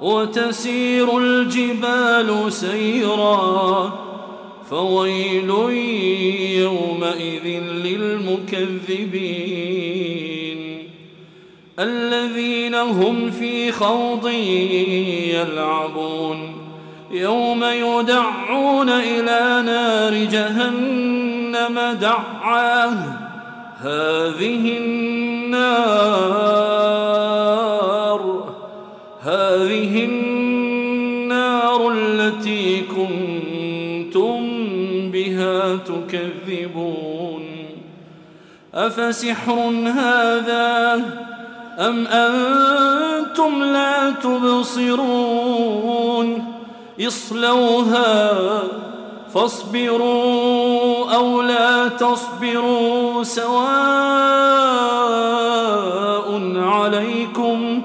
وتسير الجبال سيرا فويل يومئذ للمكذبين الذين هم في خوض يلعبون يوم يدعون إلى نار جهنم دعاه هذه النار هذه النار التي كنتم بها تكذبون. أفسحر هذا أم أنتم لا تبصرون؟ اصلوها فاصبروا أو لا تصبروا. سواء عليكم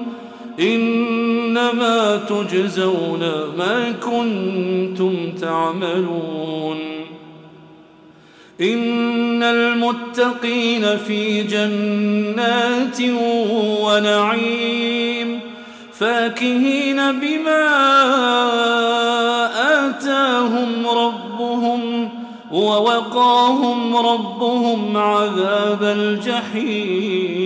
إنما تجزون ما كنتم تعملون. إن المتقين في جنات ونعيم فاكهين بما آتاهم ربهم ووقاهم ربهم عذاب الجحيم.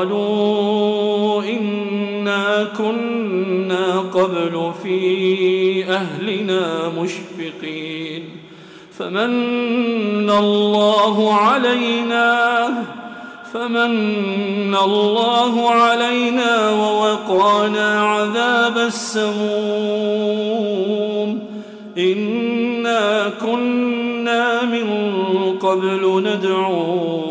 قالوا إنا كنا قبل في أهلنا مشفقين فمن الله علينا فمن الله علينا ووقانا عذاب السموم إنا كنا من قبل ندعوه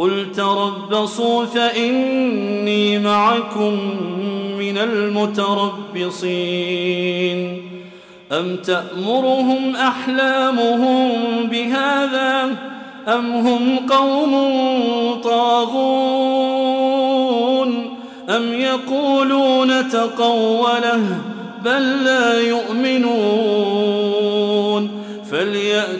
قل تربصوا فإني معكم من المتربصين. أم تأمرهم أحلامهم بهذا أم هم قوم طاغون؟ أم يقولون تقوله بل لا يؤمنون؟ فليأتوا